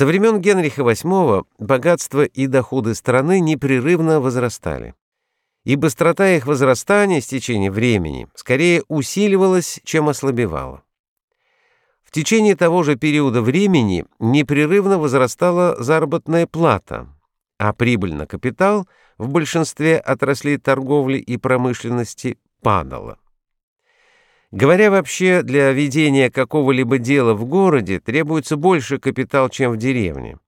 Со времен Генриха VIII богатство и доходы страны непрерывно возрастали. И быстрота их возрастания с течением времени скорее усиливалась, чем ослабевала. В течение того же периода времени непрерывно возрастала заработная плата, а прибыль на капитал в большинстве отраслей торговли и промышленности падала. Говоря вообще, для ведения какого-либо дела в городе требуется больше капитал, чем в деревне.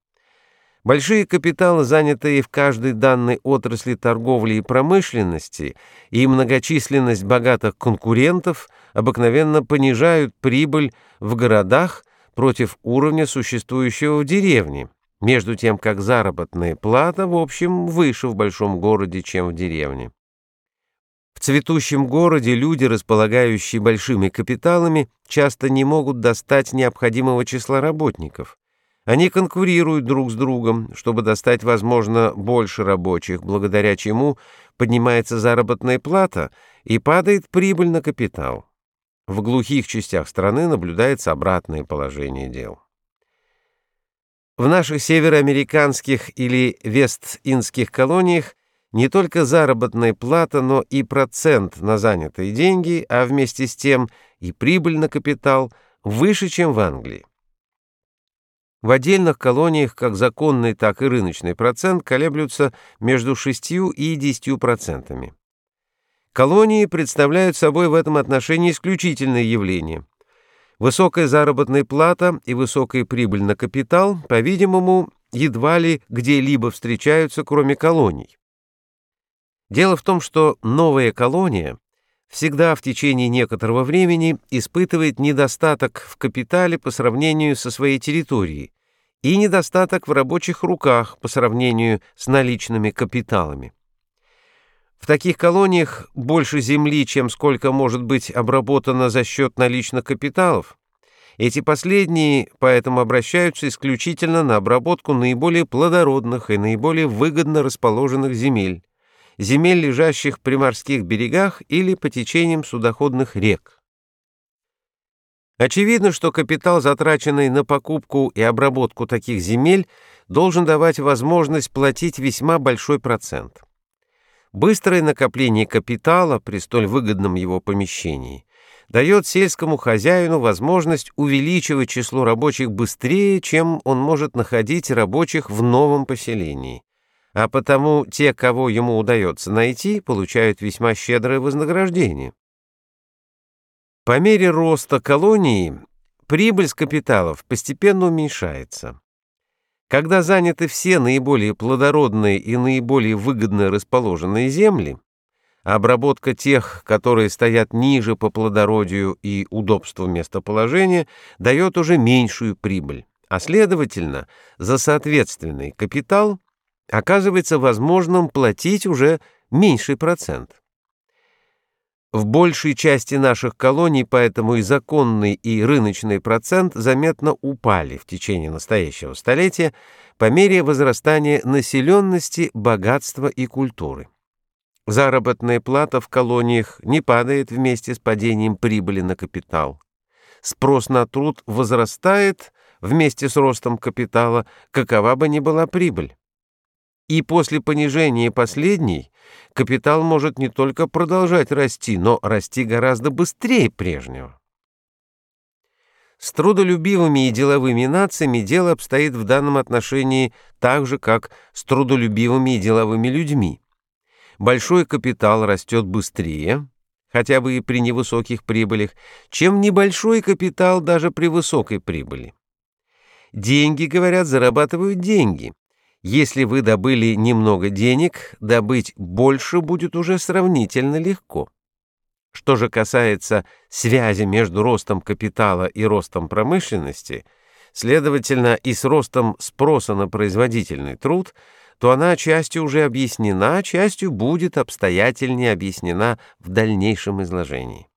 Большие капиталы, занятые в каждой данной отрасли торговли и промышленности, и многочисленность богатых конкурентов обыкновенно понижают прибыль в городах против уровня существующего в деревне, между тем как заработная плата в общем выше в большом городе, чем в деревне. В цветущем городе люди, располагающие большими капиталами, часто не могут достать необходимого числа работников. Они конкурируют друг с другом, чтобы достать, возможно, больше рабочих, благодаря чему поднимается заработная плата и падает прибыль на капитал. В глухих частях страны наблюдается обратное положение дел. В наших североамериканских или вест-индских колониях не только заработная плата, но и процент на занятые деньги, а вместе с тем и прибыль на капитал выше, чем в Англии. В отдельных колониях как законный, так и рыночный процент колеблются между 6 и 10 процентами. Колонии представляют собой в этом отношении исключительное явление. Высокая заработная плата и высокая прибыль на капитал, по-видимому, едва ли где-либо встречаются, кроме колоний. Дело в том, что новая колония всегда в течение некоторого времени испытывает недостаток в капитале по сравнению со своей территорией и недостаток в рабочих руках по сравнению с наличными капиталами. В таких колониях больше земли, чем сколько может быть обработано за счет наличных капиталов. Эти последние поэтому обращаются исключительно на обработку наиболее плодородных и наиболее выгодно расположенных земель земель, лежащих при морских берегах или по течениям судоходных рек. Очевидно, что капитал, затраченный на покупку и обработку таких земель, должен давать возможность платить весьма большой процент. Быстрое накопление капитала при столь выгодном его помещении дает сельскому хозяину возможность увеличивать число рабочих быстрее, чем он может находить рабочих в новом поселении а потому те, кого ему удается найти, получают весьма щедрое вознаграждение. По мере роста колонии прибыль с капиталов постепенно уменьшается. Когда заняты все наиболее плодородные и наиболее выгодно расположенные земли, обработка тех, которые стоят ниже по плодородию и удобству местоположения, дает уже меньшую прибыль, а следовательно, за соответственный капитал – оказывается возможным платить уже меньший процент. В большей части наших колоний поэтому и законный, и рыночный процент заметно упали в течение настоящего столетия по мере возрастания населенности, богатства и культуры. Заработная плата в колониях не падает вместе с падением прибыли на капитал. Спрос на труд возрастает вместе с ростом капитала, какова бы ни была прибыль. И после понижения последней капитал может не только продолжать расти, но расти гораздо быстрее прежнего. С трудолюбивыми и деловыми нациями дело обстоит в данном отношении так же, как с трудолюбивыми и деловыми людьми. Большой капитал растет быстрее, хотя бы и при невысоких прибылях, чем небольшой капитал даже при высокой прибыли. Деньги, говорят, зарабатывают деньги, если вы добыли немного денег, добыть больше будет уже сравнительно легко. Что же касается связи между ростом капитала и ростом промышленности, следовательно, и с ростом спроса на производительный труд, то она частью уже объяснена, частью будет обстоятельнее объяснена в дальнейшем изложении.